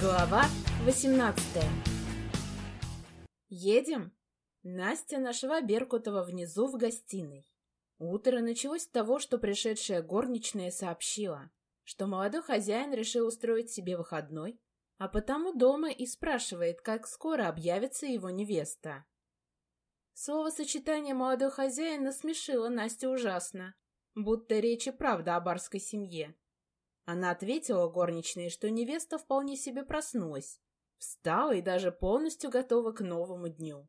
Глава 18 Едем? Настя нашла Беркутова внизу в гостиной. Утро началось с того, что пришедшая горничная сообщила, что молодой хозяин решил устроить себе выходной, а потому дома и спрашивает, как скоро объявится его невеста. Словосочетание «молодой хозяин» насмешило Настю ужасно, будто речь и правда о барской семье. Она ответила горничной, что невеста вполне себе проснулась, встала и даже полностью готова к новому дню.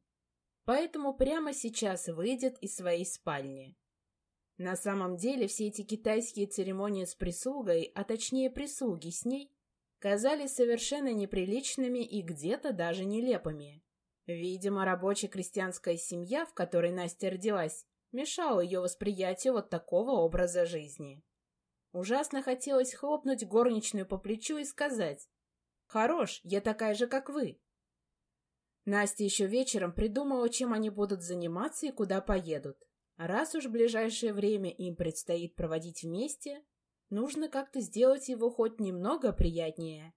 Поэтому прямо сейчас выйдет из своей спальни. На самом деле все эти китайские церемонии с прислугой, а точнее прислуги с ней, казались совершенно неприличными и где-то даже нелепыми. Видимо, рабочая крестьянская семья, в которой Настя родилась, мешала ее восприятию вот такого образа жизни. Ужасно хотелось хлопнуть горничную по плечу и сказать «Хорош, я такая же, как вы». Настя еще вечером придумала, чем они будут заниматься и куда поедут. раз уж в ближайшее время им предстоит проводить вместе, нужно как-то сделать его хоть немного приятнее.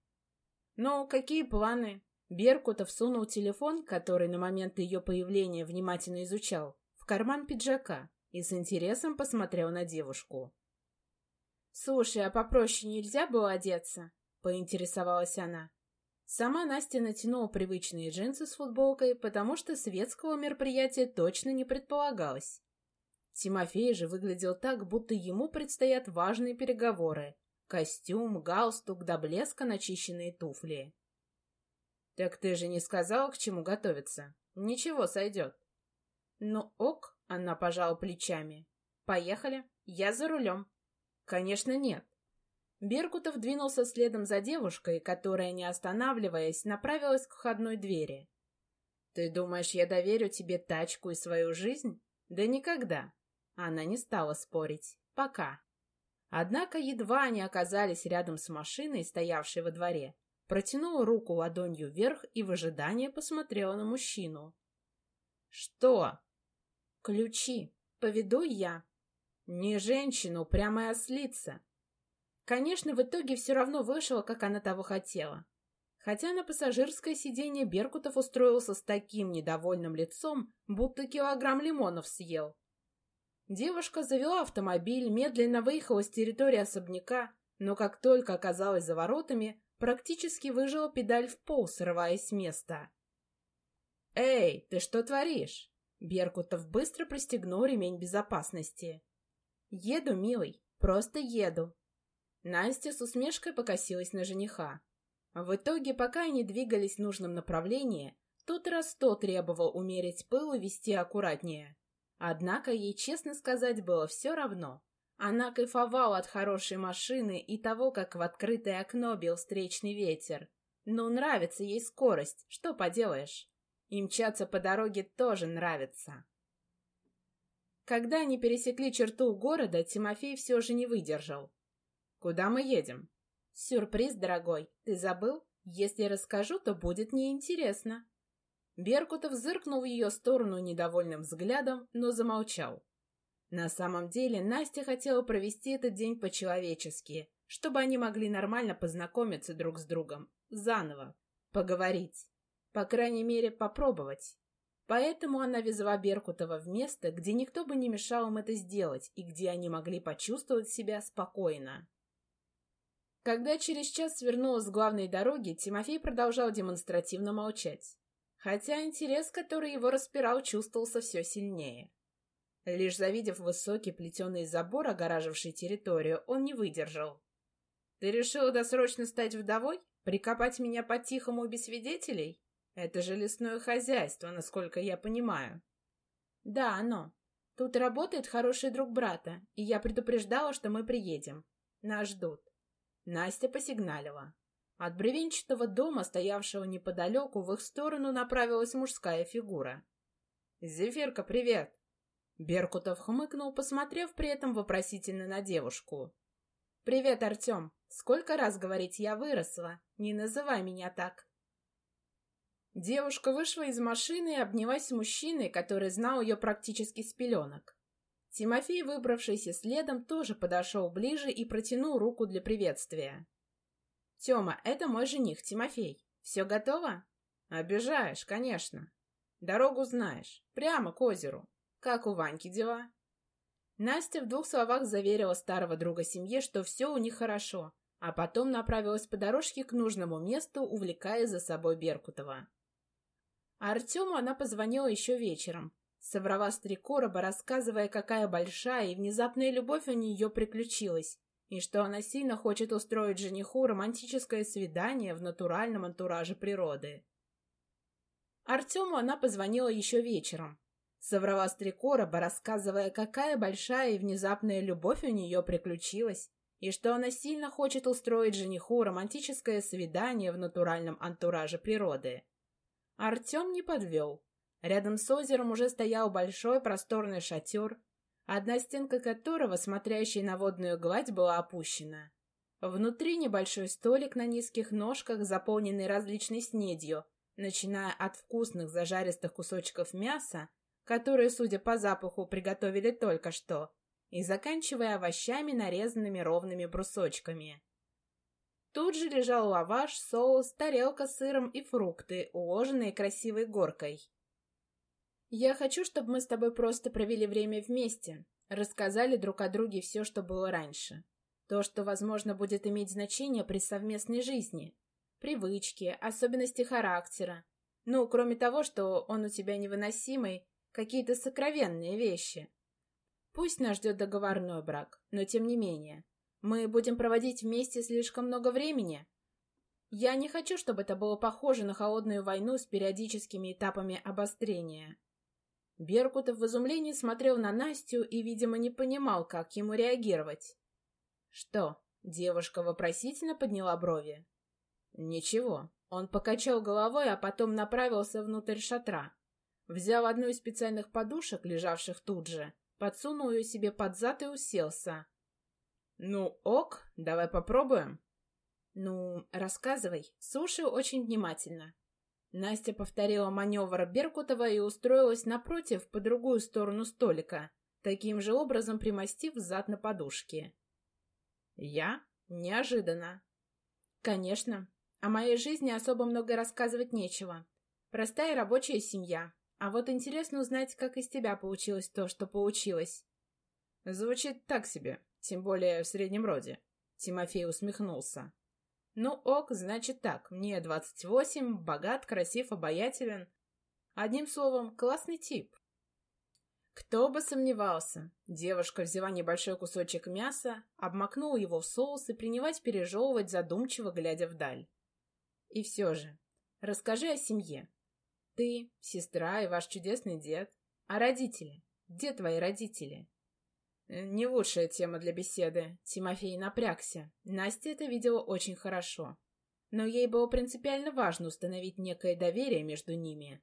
«Ну, какие планы?» Беркутов сунул телефон, который на момент ее появления внимательно изучал, в карман пиджака и с интересом посмотрел на девушку. «Слушай, а попроще нельзя было одеться?» — поинтересовалась она. Сама Настя натянула привычные джинсы с футболкой, потому что светского мероприятия точно не предполагалось. Тимофей же выглядел так, будто ему предстоят важные переговоры. Костюм, галстук, до блеска начищенные туфли. «Так ты же не сказала, к чему готовиться? Ничего, сойдет». «Ну ок», — она пожала плечами. «Поехали, я за рулем». Конечно, нет. Беркутов двинулся следом за девушкой, которая, не останавливаясь, направилась к входной двери. «Ты думаешь, я доверю тебе тачку и свою жизнь? Да никогда!» Она не стала спорить. «Пока». Однако едва они оказались рядом с машиной, стоявшей во дворе, протянула руку ладонью вверх и в ожидании посмотрела на мужчину. «Что?» «Ключи. Поведу я», не женщина, упрямая ослица. Конечно, в итоге все равно вышло, как она того хотела. Хотя на пассажирское сиденье Беркутов устроился с таким недовольным лицом, будто килограмм лимонов съел. Девушка завела автомобиль, медленно выехала с территории особняка, но как только оказалась за воротами, практически выжила педаль в пол, срываясь с места. «Эй, ты что творишь?» Беркутов быстро пристегнул ремень безопасности. «Еду, милый, просто еду». Настя с усмешкой покосилась на жениха. В итоге, пока они двигались в нужном направлении, тот раз то требовал умерить пыл и вести аккуратнее. Однако ей, честно сказать, было все равно. Она кайфовала от хорошей машины и того, как в открытое окно бил встречный ветер. Но нравится ей скорость, что поделаешь. И мчаться по дороге тоже нравится. Когда они пересекли черту города, Тимофей все же не выдержал. «Куда мы едем?» «Сюрприз, дорогой. Ты забыл? Если расскажу, то будет неинтересно». Беркутов зыркнул в ее сторону недовольным взглядом, но замолчал. На самом деле Настя хотела провести этот день по-человечески, чтобы они могли нормально познакомиться друг с другом, заново, поговорить, по крайней мере, попробовать. Поэтому она везла Беркутова в место, где никто бы не мешал им это сделать и где они могли почувствовать себя спокойно. Когда через час свернулась с главной дороги, Тимофей продолжал демонстративно молчать. Хотя интерес, который его распирал, чувствовался все сильнее. Лишь завидев высокий плетеный забор, огораживший территорию, он не выдержал. «Ты решила досрочно стать вдовой? Прикопать меня по-тихому без свидетелей?» Это же лесное хозяйство, насколько я понимаю. Да, оно. Тут работает хороший друг брата, и я предупреждала, что мы приедем. Нас ждут. Настя посигналила. От бревенчатого дома, стоявшего неподалеку, в их сторону направилась мужская фигура. «Зефирка, привет!» Беркутов хмыкнул, посмотрев при этом вопросительно на девушку. «Привет, Артем! Сколько раз говорить я выросла? Не называй меня так!» Девушка вышла из машины и обнялась с мужчиной, который знал ее практически с пеленок. Тимофей, выбравшийся следом, тоже подошел ближе и протянул руку для приветствия. Тёма, это мой жених, Тимофей. Все готово? Обижаешь, конечно. Дорогу знаешь. Прямо к озеру. Как у Ваньки дела? Настя в двух словах заверила старого друга семье, что все у них хорошо, а потом направилась по дорожке к нужному месту, увлекая за собой Беркутова. А Артему она позвонила еще вечером, соврала с рассказывая, какая большая и внезапная любовь у нее приключилась, и что она сильно хочет устроить жениху романтическое свидание в натуральном антураже природы. Артему она позвонила еще вечером. Соврала с рассказывая, какая большая и внезапная любовь у нее приключилась, и что она сильно хочет устроить жениху романтическое свидание в натуральном антураже природы. Артем не подвел. Рядом с озером уже стоял большой просторный шатер, одна стенка которого, смотрящая на водную гладь, была опущена. Внутри небольшой столик на низких ножках, заполненный различной снедью, начиная от вкусных зажаристых кусочков мяса, которые, судя по запаху, приготовили только что, и заканчивая овощами, нарезанными ровными брусочками. Тут же лежал лаваш, соус, тарелка с сыром и фрукты, уложенные красивой горкой. «Я хочу, чтобы мы с тобой просто провели время вместе, рассказали друг о друге все, что было раньше. То, что, возможно, будет иметь значение при совместной жизни. Привычки, особенности характера. Ну, кроме того, что он у тебя невыносимый, какие-то сокровенные вещи. Пусть нас ждет договорной брак, но тем не менее. Мы будем проводить вместе слишком много времени. Я не хочу, чтобы это было похоже на холодную войну с периодическими этапами обострения. Беркутов в изумлении смотрел на Настю и, видимо, не понимал, как ему реагировать. «Что?» — девушка вопросительно подняла брови. «Ничего». Он покачал головой, а потом направился внутрь шатра. Взял одну из специальных подушек, лежавших тут же, подсунул ее себе под зад и уселся. «Ну, ок, давай попробуем». «Ну, рассказывай, слушаю очень внимательно». Настя повторила маневр Беркутова и устроилась напротив, по другую сторону столика, таким же образом примостив зад на подушке. «Я? Неожиданно». «Конечно. О моей жизни особо много рассказывать нечего. Простая рабочая семья. А вот интересно узнать, как из тебя получилось то, что получилось». «Звучит так себе, тем более в среднем роде», — Тимофей усмехнулся. «Ну ок, значит так, мне двадцать восемь, богат, красив, обаятелен. Одним словом, классный тип». Кто бы сомневался. Девушка взяла небольшой кусочек мяса, обмакнула его в соус и принялась пережевывать, задумчиво глядя вдаль. И все же, расскажи о семье. Ты, сестра и ваш чудесный дед. А родители? Где твои родители? Э, не лучшая тема для беседы. Тимофей напрягся. Настя это видела очень хорошо. Но ей было принципиально важно установить некое доверие между ними.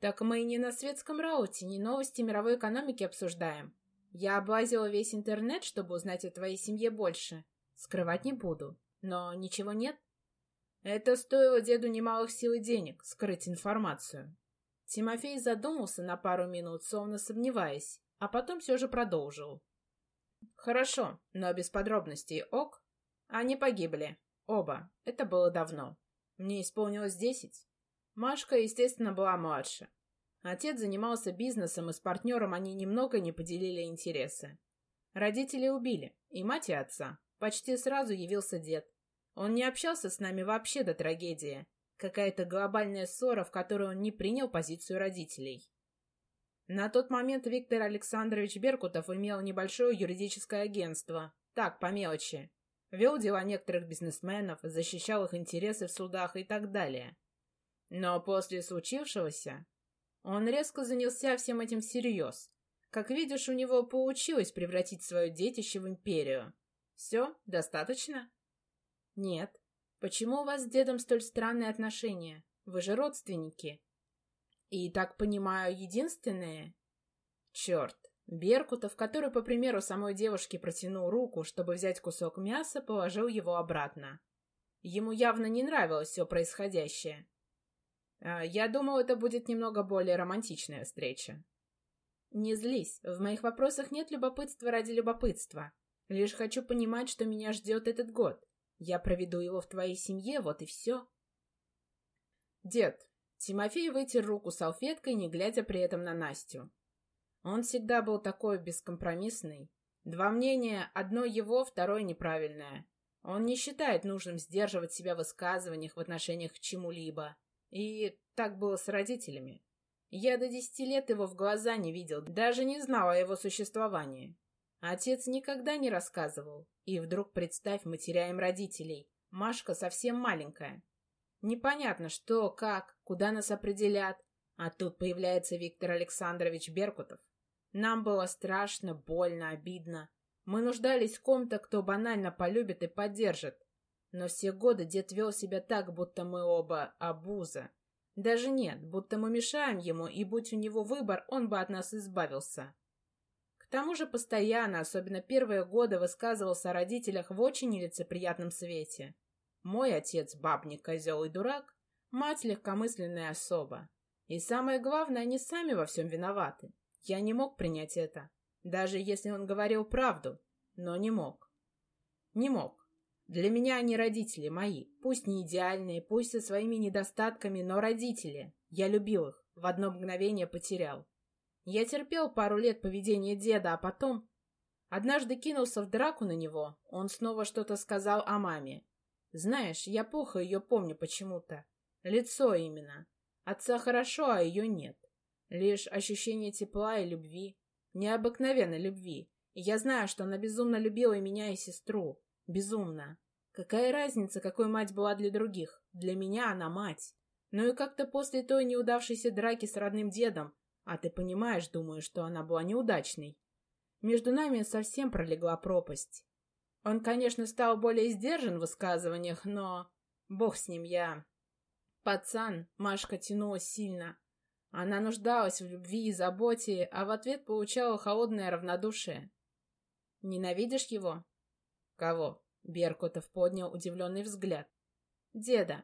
Так мы и не на светском рауте, не новости мировой экономики обсуждаем. Я облазила весь интернет, чтобы узнать о твоей семье больше. Скрывать не буду. Но ничего нет? Это стоило деду немалых сил и денег, скрыть информацию. Тимофей задумался на пару минут, словно сомневаясь, а потом все же продолжил. Хорошо, но без подробностей, ок? Они погибли. Оба. Это было давно. Мне исполнилось десять. Машка, естественно, была младше. Отец занимался бизнесом, и с партнером они немного не поделили интересы. Родители убили, и мать, и отца. Почти сразу явился дед. Он не общался с нами вообще до трагедии. Какая-то глобальная ссора, в которой он не принял позицию родителей. На тот момент Виктор Александрович Беркутов имел небольшое юридическое агентство. Так, по мелочи. Вел дела некоторых бизнесменов, защищал их интересы в судах и так далее. Но после случившегося он резко занялся всем этим всерьез. Как видишь, у него получилось превратить свое детище в империю. Все, достаточно? Нет. Почему у вас с дедом столь странные отношения? Вы же родственники. И, так понимаю, единственные? Черт. Беркутов, который, по примеру самой девушки, протянул руку, чтобы взять кусок мяса, положил его обратно. Ему явно не нравилось все происходящее. А, я думал, это будет немного более романтичная встреча. Не злись, в моих вопросах нет любопытства ради любопытства. Лишь хочу понимать, что меня ждет этот год. Я проведу его в твоей семье, вот и все. Дед, Тимофей вытер руку салфеткой, не глядя при этом на Настю. Он всегда был такой бескомпромиссный. Два мнения, одно его, второе неправильное. Он не считает нужным сдерживать себя в высказываниях в отношениях к чему-либо. И так было с родителями. Я до десяти лет его в глаза не видел, даже не знал о его существовании. Отец никогда не рассказывал. И вдруг представь, мы теряем родителей. Машка совсем маленькая. Непонятно, что, как, куда нас определят. А тут появляется Виктор Александрович Беркутов. Нам было страшно, больно, обидно. Мы нуждались в ком-то, кто банально полюбит и поддержит. Но все годы дед вел себя так, будто мы оба обуза. Даже нет, будто мы мешаем ему, и будь у него выбор, он бы от нас избавился. К тому же постоянно, особенно первые годы, высказывался о родителях в очень нелицеприятном свете. Мой отец — бабник, козел и дурак, мать — легкомысленная особа. И самое главное, они сами во всем виноваты. Я не мог принять это, даже если он говорил правду, но не мог. Не мог. Для меня они родители мои, пусть не идеальные, пусть со своими недостатками, но родители. Я любил их, в одно мгновение потерял. Я терпел пару лет поведения деда, а потом... Однажды кинулся в драку на него, он снова что-то сказал о маме. Знаешь, я плохо ее помню почему-то. Лицо именно. Отца хорошо, а ее нет. Лишь ощущение тепла и любви. Необыкновенной любви. И я знаю, что она безумно любила и меня, и сестру. Безумно. Какая разница, какой мать была для других? Для меня она мать. Ну и как-то после той неудавшейся драки с родным дедом, а ты понимаешь, думаю, что она была неудачной, между нами совсем пролегла пропасть. Он, конечно, стал более сдержан в высказываниях, но... Бог с ним, я... Пацан, Машка тянулась сильно. Она нуждалась в любви и заботе, а в ответ получала холодное равнодушие. Ненавидишь его? «Кого?» — Беркутов поднял удивленный взгляд. «Деда».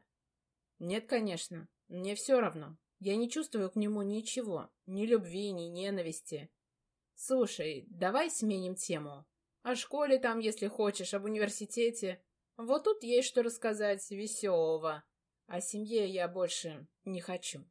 «Нет, конечно. Мне все равно. Я не чувствую к нему ничего. Ни любви, ни ненависти. Слушай, давай сменим тему. О школе там, если хочешь, об университете. Вот тут есть что рассказать веселого. О семье я больше не хочу».